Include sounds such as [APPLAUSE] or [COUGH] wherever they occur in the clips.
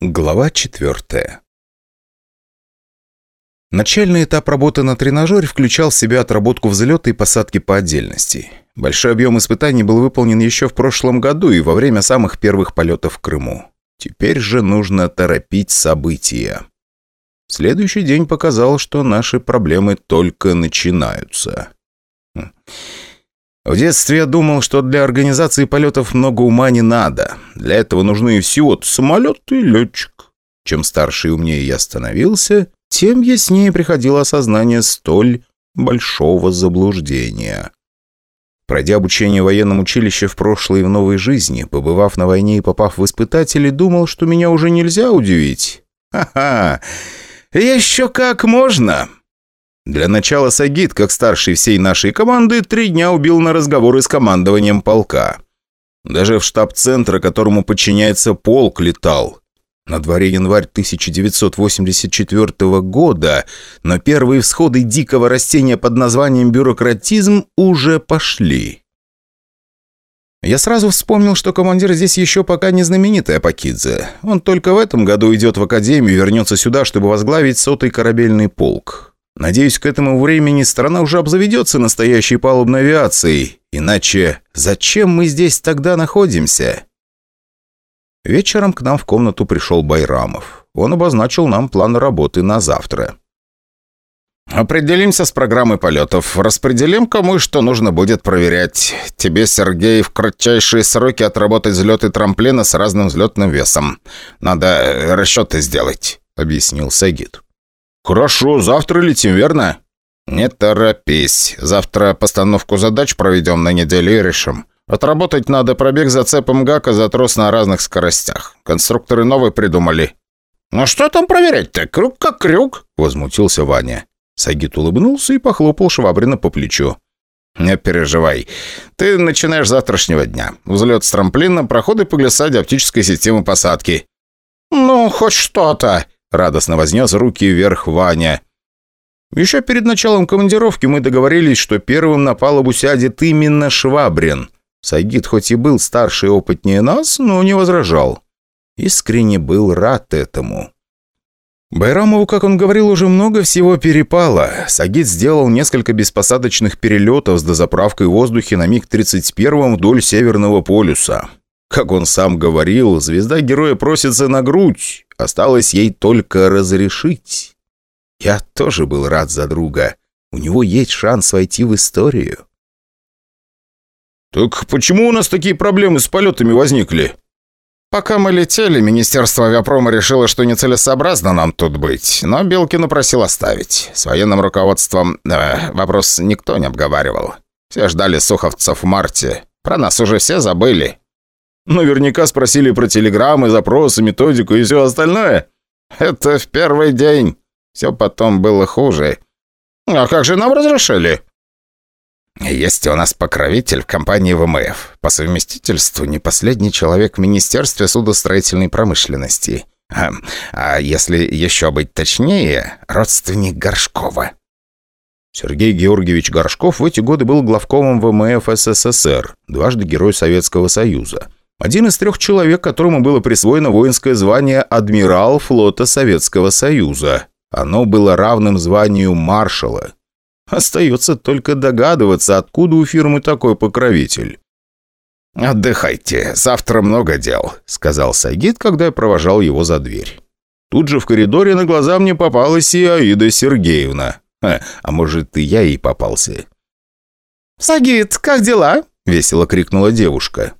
Глава четвертая Начальный этап работы на тренажере включал в себя отработку взлета и посадки по отдельности. Большой объем испытаний был выполнен еще в прошлом году и во время самых первых полетов в Крыму. Теперь же нужно торопить события. Следующий день показал, что наши проблемы только начинаются. В детстве я думал, что для организации полетов много ума не надо. Для этого нужны всего самолет и летчик. Чем старше и умнее я становился, тем яснее приходило осознание столь большого заблуждения. Пройдя обучение в военном училище в прошлой и в новой жизни, побывав на войне и попав в испытатели, думал, что меня уже нельзя удивить. Ха-ха! Еще как можно! Для начала Сагит, как старший всей нашей команды, три дня убил на разговоры с командованием полка. Даже в штаб центра, которому подчиняется полк, летал. На дворе январь 1984 года, но первые всходы дикого растения под названием бюрократизм уже пошли. Я сразу вспомнил, что командир здесь еще пока не знаменитый Апакидзе. Он только в этом году идет в академию и вернется сюда, чтобы возглавить сотый корабельный полк. Надеюсь, к этому времени страна уже обзаведется настоящей палубной авиацией. Иначе зачем мы здесь тогда находимся? Вечером к нам в комнату пришел Байрамов. Он обозначил нам план работы на завтра. «Определимся с программой полетов. Распределим, кому и что нужно будет проверять. Тебе, Сергей, в кратчайшие сроки отработать взлеты трамплина с разным взлетным весом. Надо расчеты сделать», — объяснил Сагит. «Хорошо, завтра летим, верно?» «Не торопись. Завтра постановку задач проведем на неделю и решим. Отработать надо пробег за цепом гака за трос на разных скоростях. Конструкторы новые придумали». «Ну что там проверять-то? Крюк как крюк!» — возмутился Ваня. Сагит улыбнулся и похлопал Швабрина по плечу. «Не переживай. Ты начинаешь завтрашнего дня. Взлет с трамплина, проходы по глиссаде оптической системы посадки». «Ну, хоть что-то!» — радостно вознес руки вверх Ваня. Еще перед началом командировки мы договорились, что первым на палубу сядет именно Швабрин. Сагит хоть и был старше и опытнее нас, но не возражал. Искренне был рад этому. Байрамову, как он говорил, уже много всего перепало. Сагит сделал несколько беспосадочных перелетов с дозаправкой в воздухе на МиГ-31 вдоль Северного полюса. Как он сам говорил, звезда героя просится на грудь. Осталось ей только разрешить. Я тоже был рад за друга. У него есть шанс войти в историю. «Так почему у нас такие проблемы с полетами возникли?» «Пока мы летели, Министерство авиапрома решило, что нецелесообразно нам тут быть, но Белкина просил оставить. С военным руководством э, вопрос никто не обговаривал. Все ждали суховцев в марте. Про нас уже все забыли». «Наверняка спросили про телеграммы, запросы, методику и все остальное». «Это в первый день. Все потом было хуже». «А как же нам разрешили?» Есть у нас покровитель в компании ВМФ. По совместительству не последний человек в Министерстве судостроительной промышленности. А, а если еще быть точнее, родственник Горшкова. Сергей Георгиевич Горшков в эти годы был главкомом ВМФ СССР, дважды Герой Советского Союза. Один из трех человек, которому было присвоено воинское звание «Адмирал флота Советского Союза». Оно было равным званию маршала. Остается только догадываться, откуда у фирмы такой покровитель. «Отдыхайте, завтра много дел», — сказал Сагит, когда я провожал его за дверь. Тут же в коридоре на глаза мне попалась и Аида Сергеевна. А, а может, и я ей попался. «Сагит, как дела?» — весело крикнула девушка.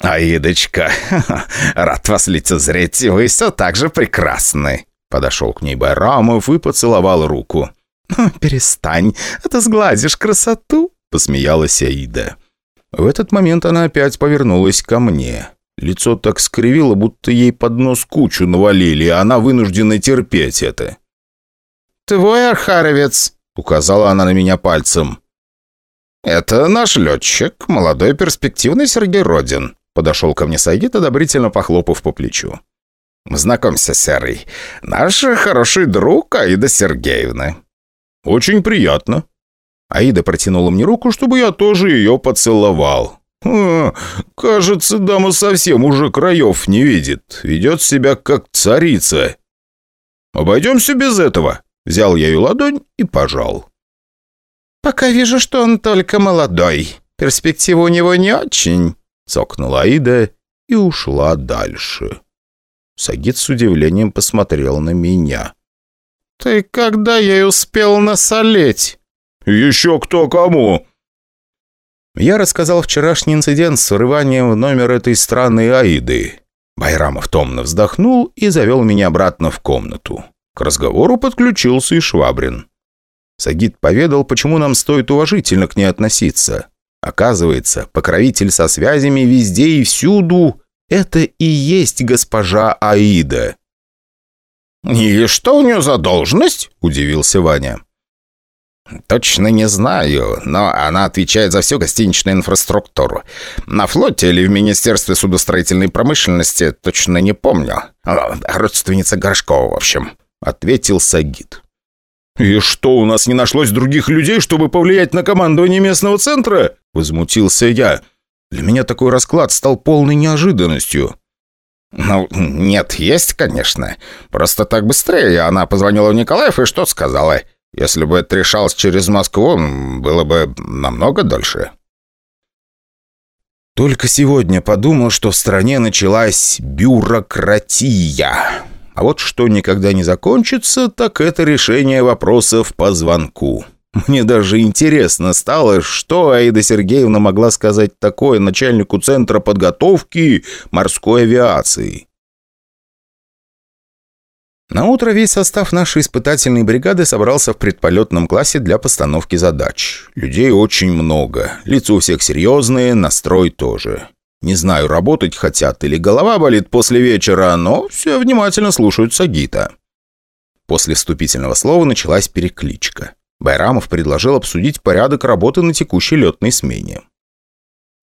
«Аидочка, [LAUGHS] рад вас лицезреть, вы все так же прекрасны!» Подошел к ней Байрамов и поцеловал руку. «Перестань, а ты сгладишь красоту», — посмеялась Аида. В этот момент она опять повернулась ко мне. Лицо так скривило, будто ей под нос кучу навалили, и она вынуждена терпеть это. «Твой архаровец», — указала она на меня пальцем. «Это наш летчик, молодой перспективный Сергей Родин», — подошел ко мне Сагит, одобрительно похлопав по плечу. «Знакомься, Серый, наш хороший друг Аида Сергеевна». «Очень приятно». Аида протянула мне руку, чтобы я тоже ее поцеловал. А, кажется, дама совсем уже краев не видит. Ведет себя как царица. Обойдемся без этого. Взял я ее ладонь и пожал. «Пока вижу, что он только молодой. Перспектива у него не очень», — цокнула Аида и ушла дальше. Сагит с удивлением посмотрел на меня. «Ты когда ей успел насолеть?» «Еще кто кому?» Я рассказал вчерашний инцидент с врыванием в номер этой странной Аиды. Байрамов томно вздохнул и завел меня обратно в комнату. К разговору подключился и Швабрин. Сагит поведал, почему нам стоит уважительно к ней относиться. Оказывается, покровитель со связями везде и всюду – это и есть госпожа Аида. «И что у нее за должность?» – удивился Ваня. «Точно не знаю, но она отвечает за всю гостиничную инфраструктуру. На флоте или в Министерстве судостроительной промышленности точно не помню. Родственница Горшкова, в общем», — ответил Сагит. «И что, у нас не нашлось других людей, чтобы повлиять на командование местного центра?» — возмутился я. Для меня такой расклад стал полной неожиданностью. «Ну, нет, есть, конечно. Просто так быстрее. Она позвонила в Николаев и что сказала? Если бы это решалось через Москву, было бы намного дольше». Только сегодня подумал, что в стране началась бюрократия. А вот что никогда не закончится, так это решение вопросов по звонку. Мне даже интересно стало, что Аида Сергеевна могла сказать такое начальнику Центра подготовки морской авиации. На утро весь состав нашей испытательной бригады собрался в предполетном классе для постановки задач. Людей очень много, лица у всех серьезные, настрой тоже. Не знаю, работать хотят или голова болит после вечера, но все внимательно слушают Сагита. После вступительного слова началась перекличка. Байрамов предложил обсудить порядок работы на текущей летной смене.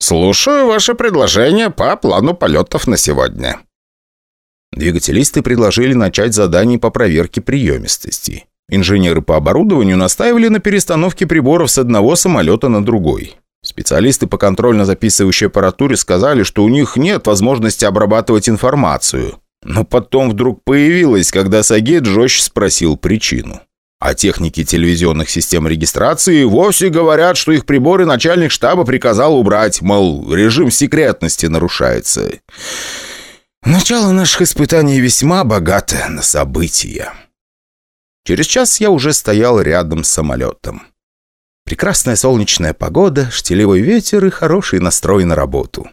«Слушаю ваше предложение по плану полетов на сегодня», Двигателисты предложили начать задание по проверке приемистости. Инженеры по оборудованию настаивали на перестановке приборов с одного самолета на другой. Специалисты по контрольно-записывающей аппаратуре сказали, что у них нет возможности обрабатывать информацию. Но потом вдруг появилось, когда Сагит жестче спросил причину. А техники телевизионных систем регистрации вовсе говорят, что их приборы начальник штаба приказал убрать, мол, режим секретности нарушается. Начало наших испытаний весьма богато на события. Через час я уже стоял рядом с самолетом. Прекрасная солнечная погода, штилевой ветер и хороший настрой на работу.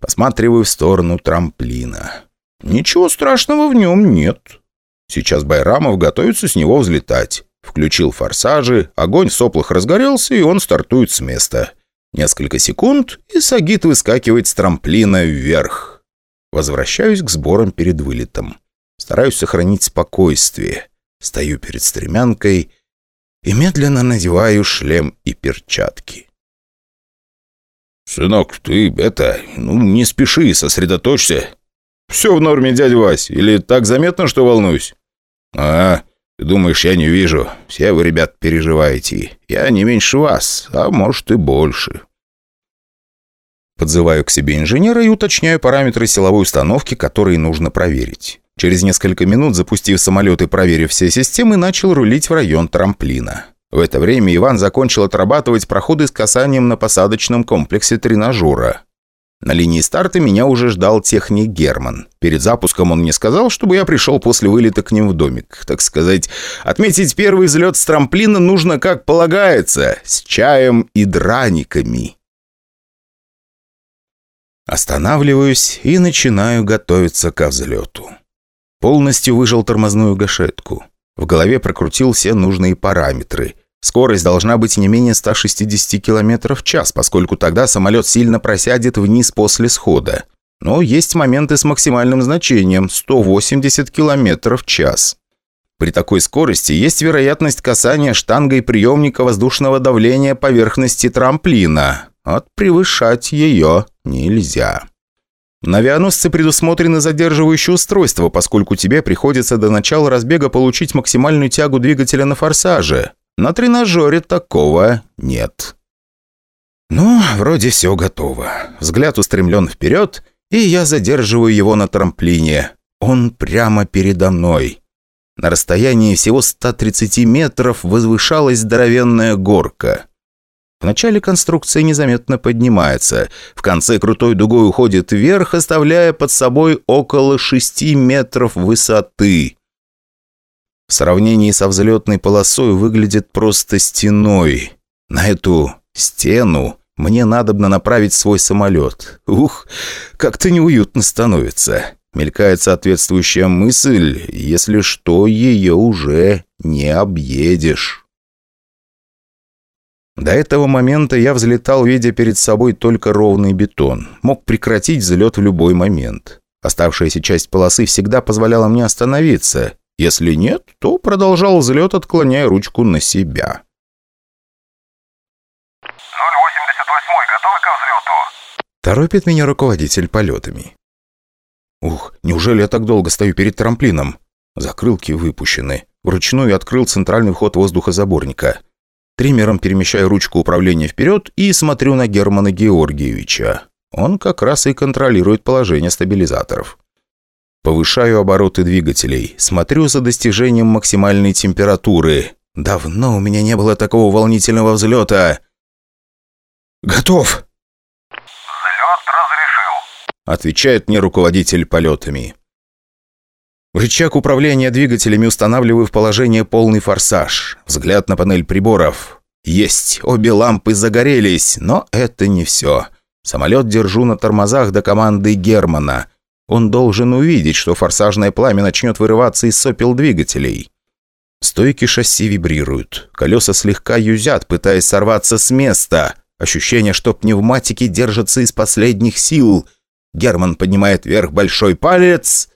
Посматриваю в сторону трамплина. Ничего страшного в нем нет. Сейчас Байрамов готовится с него взлетать. Включил форсажи, огонь в соплах разгорелся, и он стартует с места. Несколько секунд, и Сагит выскакивает с трамплина вверх. Возвращаюсь к сборам перед вылетом. Стараюсь сохранить спокойствие. Стою перед стремянкой и медленно надеваю шлем и перчатки. «Сынок, ты это... Ну, не спеши, сосредоточься. Все в норме, дядя Вась. Или так заметно, что волнуюсь?» «А, ты думаешь, я не вижу. Все вы, ребят, переживаете. Я не меньше вас, а может и больше». Подзываю к себе инженера и уточняю параметры силовой установки, которые нужно проверить. Через несколько минут, запустив самолет и проверив все системы, начал рулить в район трамплина. В это время Иван закончил отрабатывать проходы с касанием на посадочном комплексе тренажера. На линии старта меня уже ждал техник Герман. Перед запуском он мне сказал, чтобы я пришел после вылета к ним в домик. Так сказать, отметить первый взлет с трамплина нужно как полагается, с чаем и драниками. Останавливаюсь и начинаю готовиться ко взлету. Полностью выжил тормозную гашетку. В голове прокрутил все нужные параметры. Скорость должна быть не менее 160 км в час, поскольку тогда самолет сильно просядет вниз после схода. Но есть моменты с максимальным значением – 180 км в час. При такой скорости есть вероятность касания штангой приемника воздушного давления поверхности трамплина. От превышать ее нельзя. На авианосце предусмотрены задерживающие устройства, поскольку тебе приходится до начала разбега получить максимальную тягу двигателя на форсаже. На тренажере такого нет. Ну, вроде все готово. Взгляд устремлен вперед, и я задерживаю его на трамплине. Он прямо передо мной. На расстоянии всего 130 метров возвышалась здоровенная горка. В начале конструкция незаметно поднимается, в конце крутой дугой уходит вверх, оставляя под собой около 6 метров высоты. В сравнении со взлетной полосой выглядит просто стеной. На эту стену мне надобно направить свой самолет. Ух, как-то неуютно становится. Мелькает соответствующая мысль, если что, ее уже не объедешь. До этого момента я взлетал, видя перед собой только ровный бетон. Мог прекратить взлет в любой момент. Оставшаяся часть полосы всегда позволяла мне остановиться. Если нет, то продолжал взлет, отклоняя ручку на себя. 088 готовы ко взлету? Торопит меня руководитель полетами. Ух, неужели я так долго стою перед трамплином? Закрылки выпущены. Вручную открыл центральный вход воздухозаборника. Триммером перемещаю ручку управления вперед и смотрю на Германа Георгиевича. Он как раз и контролирует положение стабилизаторов. Повышаю обороты двигателей, смотрю за достижением максимальной температуры. Давно у меня не было такого волнительного взлета. «Готов!» Взлет разрешил. Отвечает мне руководитель полетами. Рычаг управления двигателями устанавливаю в положение полный форсаж. Взгляд на панель приборов. Есть, обе лампы загорелись, но это не все. Самолет держу на тормозах до команды Германа. Он должен увидеть, что форсажное пламя начнет вырываться из сопел двигателей. Стойки шасси вибрируют. Колеса слегка юзят, пытаясь сорваться с места. Ощущение, что пневматики держатся из последних сил. Герман поднимает вверх большой палец.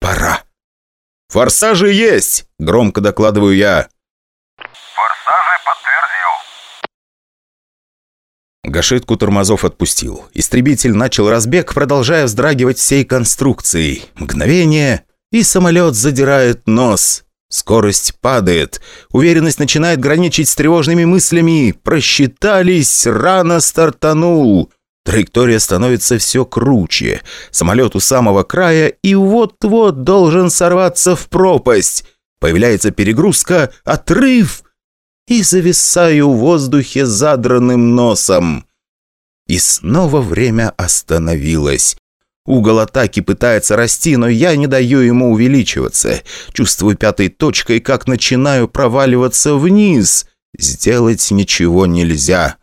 Пора. «Форсажи есть!» – громко докладываю я. Форсажи подтвердил. Гашетку тормозов отпустил. Истребитель начал разбег, продолжая вздрагивать всей конструкцией. Мгновение, и самолет задирает нос. Скорость падает. Уверенность начинает граничить с тревожными мыслями. Просчитались, рано стартанул. Траектория становится все круче. Самолет у самого края и вот-вот должен сорваться в пропасть. Появляется перегрузка, отрыв. И зависаю в воздухе задранным носом. И снова время остановилось. Угол атаки пытается расти, но я не даю ему увеличиваться. Чувствую пятой точкой, как начинаю проваливаться вниз. Сделать ничего нельзя.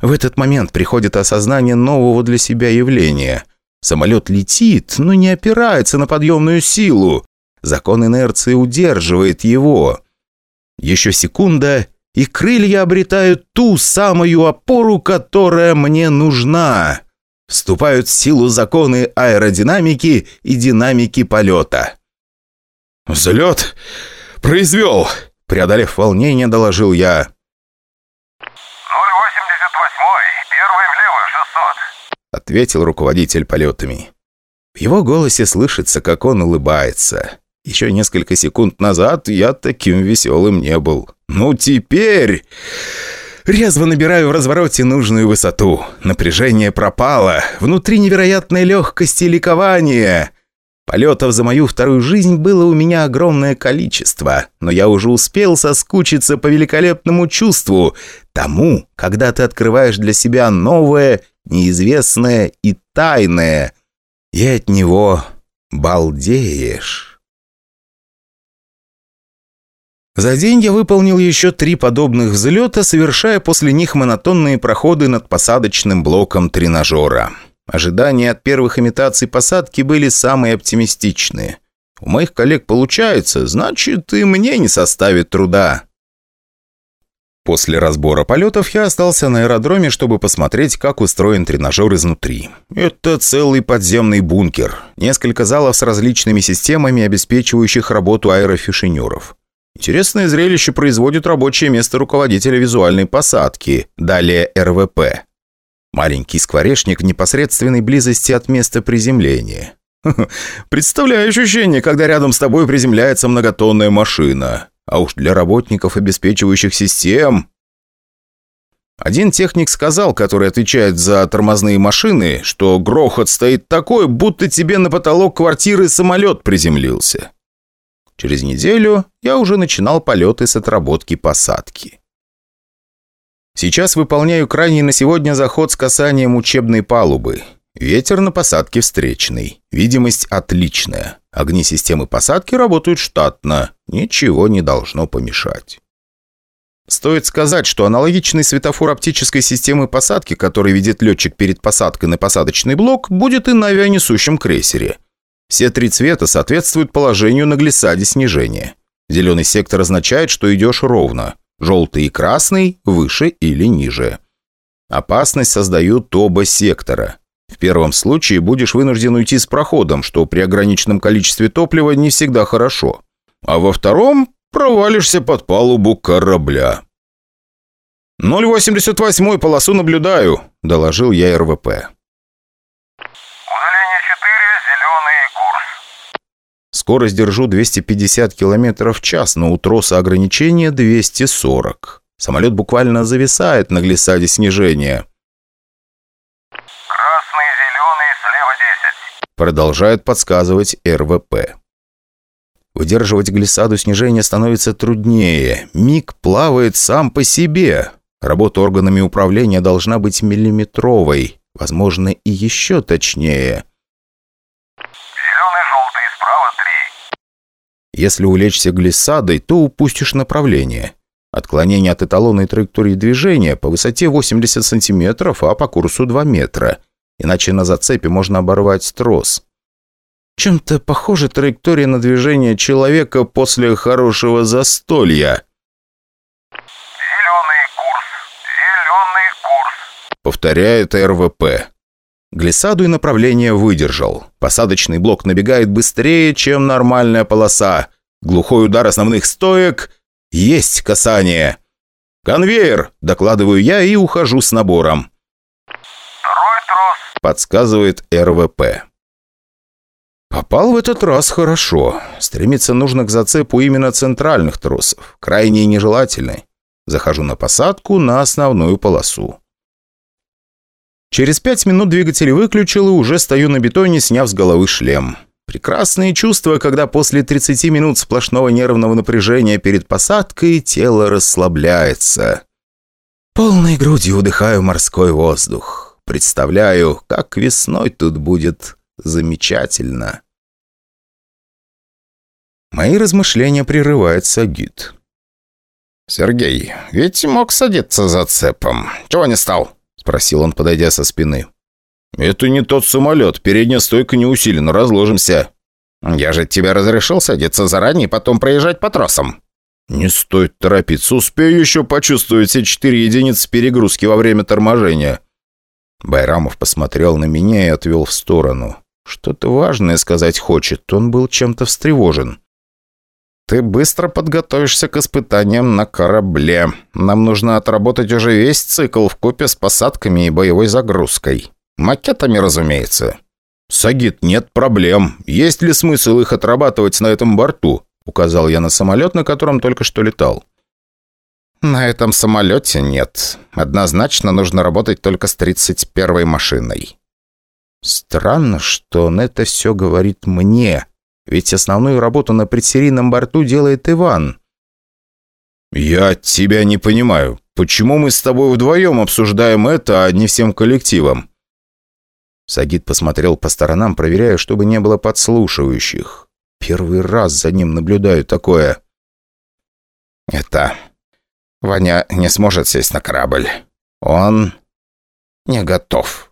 В этот момент приходит осознание нового для себя явления. Самолет летит, но не опирается на подъемную силу. Закон инерции удерживает его. Еще секунда, и крылья обретают ту самую опору, которая мне нужна. Вступают в силу законы аэродинамики и динамики полета. «Взлет произвел!» Преодолев волнение, доложил я. 088 первый влево, 600. Ответил руководитель полетами. В его голосе слышится, как он улыбается. Еще несколько секунд назад я таким веселым не был. Ну теперь... Резво набираю в развороте нужную высоту. Напряжение пропало. Внутри невероятная легкость и ликование. Полетов за мою вторую жизнь было у меня огромное количество, но я уже успел соскучиться по великолепному чувству, тому, когда ты открываешь для себя новое, неизвестное и тайное, и от него балдеешь. За день я выполнил еще три подобных взлета, совершая после них монотонные проходы над посадочным блоком тренажера. Ожидания от первых имитаций посадки были самые оптимистичные. У моих коллег получается, значит, и мне не составит труда. После разбора полетов я остался на аэродроме, чтобы посмотреть, как устроен тренажер изнутри. Это целый подземный бункер. Несколько залов с различными системами, обеспечивающих работу аэрофишенеров. Интересное зрелище производит рабочее место руководителя визуальной посадки, далее РВП. Маленький скворечник в непосредственной близости от места приземления. [LAUGHS] Представляю ощущение, когда рядом с тобой приземляется многотонная машина. А уж для работников обеспечивающих систем... Один техник сказал, который отвечает за тормозные машины, что грохот стоит такой, будто тебе на потолок квартиры самолет приземлился. Через неделю я уже начинал полеты с отработки посадки. Сейчас выполняю крайний на сегодня заход с касанием учебной палубы. Ветер на посадке встречный. Видимость отличная. Огни системы посадки работают штатно. Ничего не должно помешать. Стоит сказать, что аналогичный светофор оптической системы посадки, который видит летчик перед посадкой на посадочный блок, будет и на авианесущем крейсере. Все три цвета соответствуют положению на глиссаде снижения. Зеленый сектор означает, что идешь ровно. Желтый и красный – выше или ниже. Опасность создают оба сектора. В первом случае будешь вынужден уйти с проходом, что при ограниченном количестве топлива не всегда хорошо. А во втором провалишься под палубу корабля. «088 полосу наблюдаю», – доложил я РВП. Удаление 4, зеленый курс. Скорость держу 250 км в час, но у троса ограничения 240. Самолет буквально зависает на глиссаде снижения. Красный, зеленый, слева 10. Продолжает подсказывать РВП. Выдерживать глиссаду снижения становится труднее. Миг плавает сам по себе. Работа органами управления должна быть миллиметровой. Возможно, и еще точнее. Зеленый, желтый, справа 3. Если улечься глиссадой, то упустишь направление. Отклонение от эталонной траектории движения по высоте 80 сантиметров, а по курсу 2 метра. Иначе на зацепе можно оборвать трос. Чем-то похожа траектория на движение человека после хорошего застолья. Зеленый курс. Зеленый курс. Повторяет РВП. Глиссаду и направление выдержал. Посадочный блок набегает быстрее, чем нормальная полоса. Глухой удар основных стоек. Есть касание. «Конвейер!» – докладываю я и ухожу с набором. Подсказывает РВП. Попал в этот раз хорошо. Стремиться нужно к зацепу именно центральных тросов. Крайне нежелательны. Захожу на посадку на основную полосу. Через пять минут двигатель выключил и уже стою на бетоне, сняв с головы шлем. Прекрасные чувства, когда после 30 минут сплошного нервного напряжения перед посадкой тело расслабляется. Полной грудью вдыхаю морской воздух. Представляю, как весной тут будет замечательно. Мои размышления прерывает Сагит. «Сергей, ведь мог садиться за цепом. Чего не стал?» – спросил он, подойдя со спины. «Это не тот самолет. Передняя стойка не усилена. Разложимся». «Я же тебе разрешил садиться заранее и потом проезжать по тросам». «Не стоит торопиться. Успею еще почувствовать все четыре единицы перегрузки во время торможения». Байрамов посмотрел на меня и отвел в сторону. Что-то важное сказать хочет. Он был чем-то встревожен. «Ты быстро подготовишься к испытаниям на корабле. Нам нужно отработать уже весь цикл в купе с посадками и боевой загрузкой. Макетами, разумеется». «Сагит, нет проблем. Есть ли смысл их отрабатывать на этом борту?» Указал я на самолет, на котором только что летал. «На этом самолете нет. Однозначно нужно работать только с 31-й машиной». Странно, что он это все говорит мне. Ведь основную работу на предсерийном борту делает Иван. «Я тебя не понимаю. Почему мы с тобой вдвоем обсуждаем это, а не всем коллективом?» Сагит посмотрел по сторонам, проверяя, чтобы не было подслушивающих. Первый раз за ним наблюдаю такое. «Это... Ваня не сможет сесть на корабль. Он не готов».